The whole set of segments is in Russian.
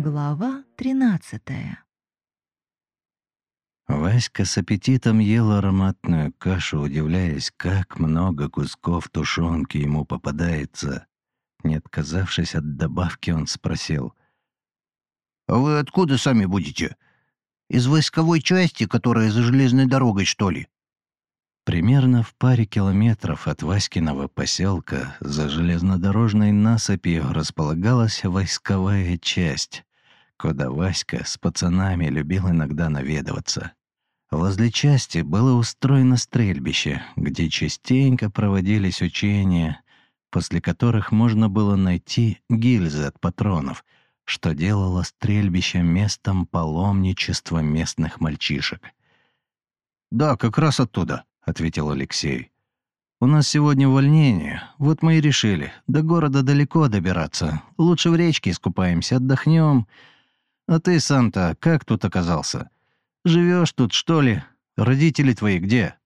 Глава 13 Васька с аппетитом ел ароматную кашу, удивляясь, как много кусков тушенки ему попадается. Не отказавшись от добавки, он спросил. «А вы откуда сами будете? Из войсковой части, которая за железной дорогой, что ли?» Примерно в паре километров от Васькиного поселка за железнодорожной насыпью располагалась войсковая часть, куда Васька с пацанами любил иногда наведываться. Возле части было устроено стрельбище, где частенько проводились учения, после которых можно было найти гильзы от патронов, что делало стрельбище местом паломничества местных мальчишек. «Да, как раз оттуда», — ответил Алексей. «У нас сегодня увольнение, вот мы и решили. До города далеко добираться. Лучше в речке искупаемся, отдохнем. А ты сам-то как тут оказался?» Живешь тут, что ли? Родители твои где?»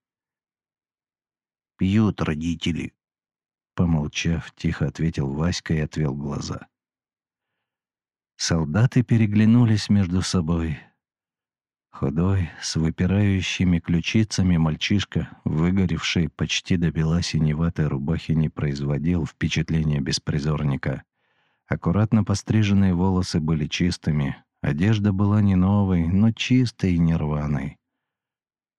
«Пьют родители», — помолчав, тихо ответил Васька и отвел глаза. Солдаты переглянулись между собой. Худой, с выпирающими ключицами мальчишка, выгоревший почти до бела синеватой рубахи, не производил впечатления беспризорника. Аккуратно постриженные волосы были чистыми, Одежда была не новой, но чистой и нерваной.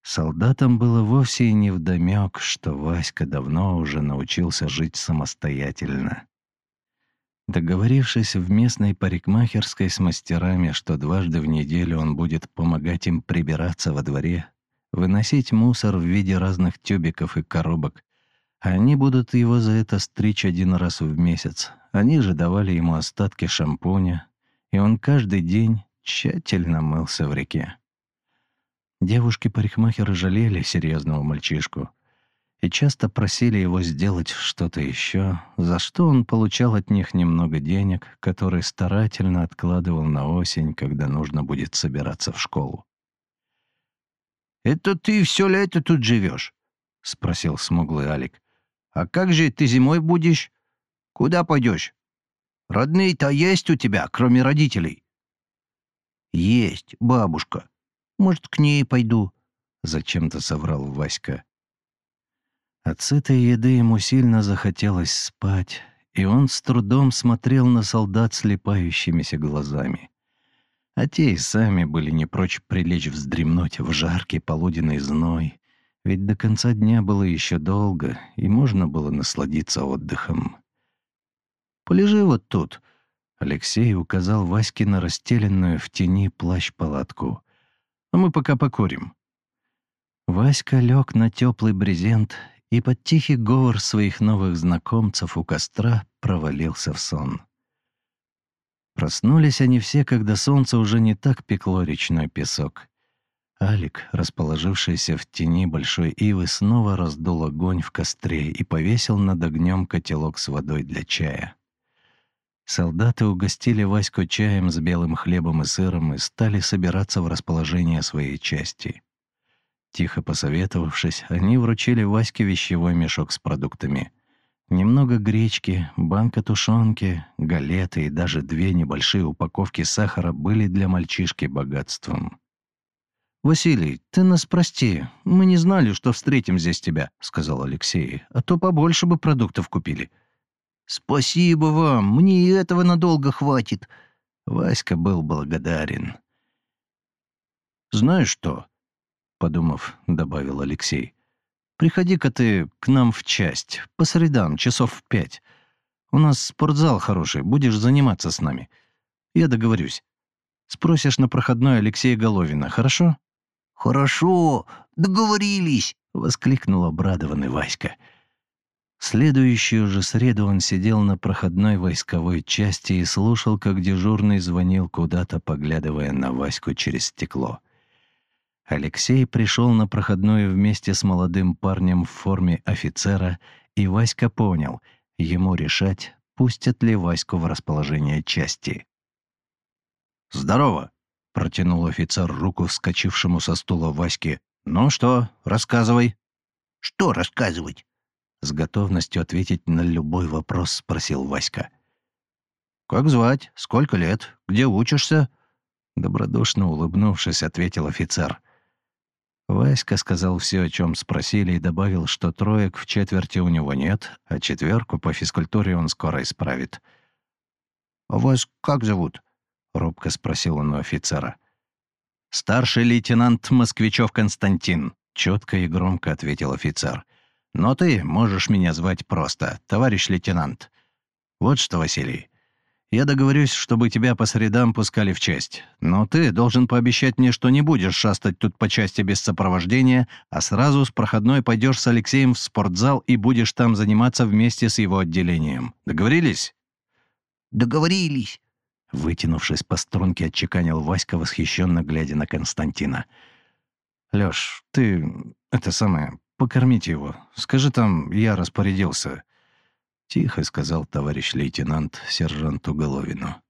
Солдатам было вовсе и не вдомек, что Васька давно уже научился жить самостоятельно. Договорившись в местной парикмахерской с мастерами, что дважды в неделю он будет помогать им прибираться во дворе, выносить мусор в виде разных тюбиков и коробок, они будут его за это стричь один раз в месяц. Они же давали ему остатки шампуня, и он каждый день тщательно мылся в реке. Девушки-парикмахеры жалели серьезного мальчишку и часто просили его сделать что-то еще, за что он получал от них немного денег, которые старательно откладывал на осень, когда нужно будет собираться в школу. «Это ты все лето тут живешь?» — спросил смуглый Алик. «А как же ты зимой будешь? Куда пойдешь? Родные-то есть у тебя, кроме родителей?» «Есть, бабушка. Может, к ней пойду?» — зачем-то соврал Васька. От сытой еды ему сильно захотелось спать, и он с трудом смотрел на солдат слепающимися глазами. А те и сами были не прочь прилечь вздремнуть в жаркий полуденный зной, ведь до конца дня было еще долго, и можно было насладиться отдыхом. Полежи вот тут». Алексей указал Ваське на расстеленную в тени плащ-палатку. «А мы пока покурим». Васька лег на теплый брезент и под тихий говор своих новых знакомцев у костра провалился в сон. Проснулись они все, когда солнце уже не так пекло речной песок. Алик, расположившийся в тени большой ивы, снова раздул огонь в костре и повесил над огнем котелок с водой для чая. Солдаты угостили Ваську чаем с белым хлебом и сыром и стали собираться в расположение своей части. Тихо посоветовавшись, они вручили Ваське вещевой мешок с продуктами. Немного гречки, банка тушенки, галеты и даже две небольшие упаковки сахара были для мальчишки богатством. «Василий, ты нас прости. Мы не знали, что встретим здесь тебя», — сказал Алексей. «А то побольше бы продуктов купили». «Спасибо вам, мне и этого надолго хватит». Васька был благодарен. «Знаешь что?» — подумав, добавил Алексей. «Приходи-ка ты к нам в часть, по средам, часов в пять. У нас спортзал хороший, будешь заниматься с нами. Я договорюсь. Спросишь на проходной Алексея Головина, хорошо?» «Хорошо, договорились!» — воскликнул обрадованный Васька. Следующую же среду он сидел на проходной войсковой части и слушал, как дежурный звонил куда-то, поглядывая на Ваську через стекло. Алексей пришел на проходную вместе с молодым парнем в форме офицера, и Васька понял, ему решать, пустят ли Ваську в расположение части. «Здорово!» — протянул офицер руку вскочившему со стула Ваське. «Ну что, рассказывай». «Что рассказывать?» С готовностью ответить на любой вопрос спросил Васька. «Как звать? Сколько лет? Где учишься?» Добродушно улыбнувшись, ответил офицер. Васька сказал все, о чем спросили, и добавил, что троек в четверти у него нет, а четверку по физкультуре он скоро исправит. «А вас как зовут?» — робко спросил он у офицера. «Старший лейтенант Москвичев Константин», — четко и громко ответил офицер. «Но ты можешь меня звать просто, товарищ лейтенант. Вот что, Василий, я договорюсь, чтобы тебя по средам пускали в часть. Но ты должен пообещать мне, что не будешь шастать тут по части без сопровождения, а сразу с проходной пойдешь с Алексеем в спортзал и будешь там заниматься вместе с его отделением. Договорились?» «Договорились», — вытянувшись по струнке, отчеканил Васька, восхищенно глядя на Константина. «Лёш, ты... это самое... покормите его. Скажи там, я распорядился. Тихо сказал товарищ лейтенант сержанту Головину.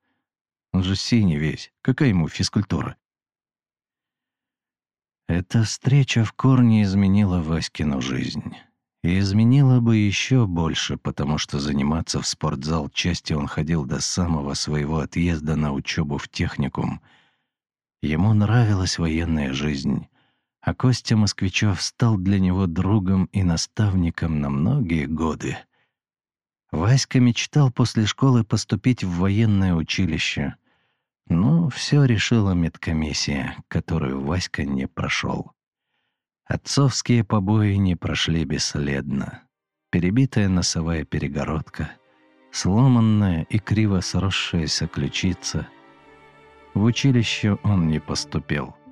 Он же синий весь. Какая ему физкультура? Эта встреча в корне изменила Васькину жизнь. И изменила бы еще больше, потому что заниматься в спортзал части он ходил до самого своего отъезда на учебу в техникум. Ему нравилась военная жизнь, а Костя Москвичев стал для него другом и наставником на многие годы. Васька мечтал после школы поступить в военное училище. Но все решила медкомиссия, которую Васька не прошел. Отцовские побои не прошли бесследно. Перебитая носовая перегородка, сломанная и криво сросшаяся ключица. В училище он не поступил —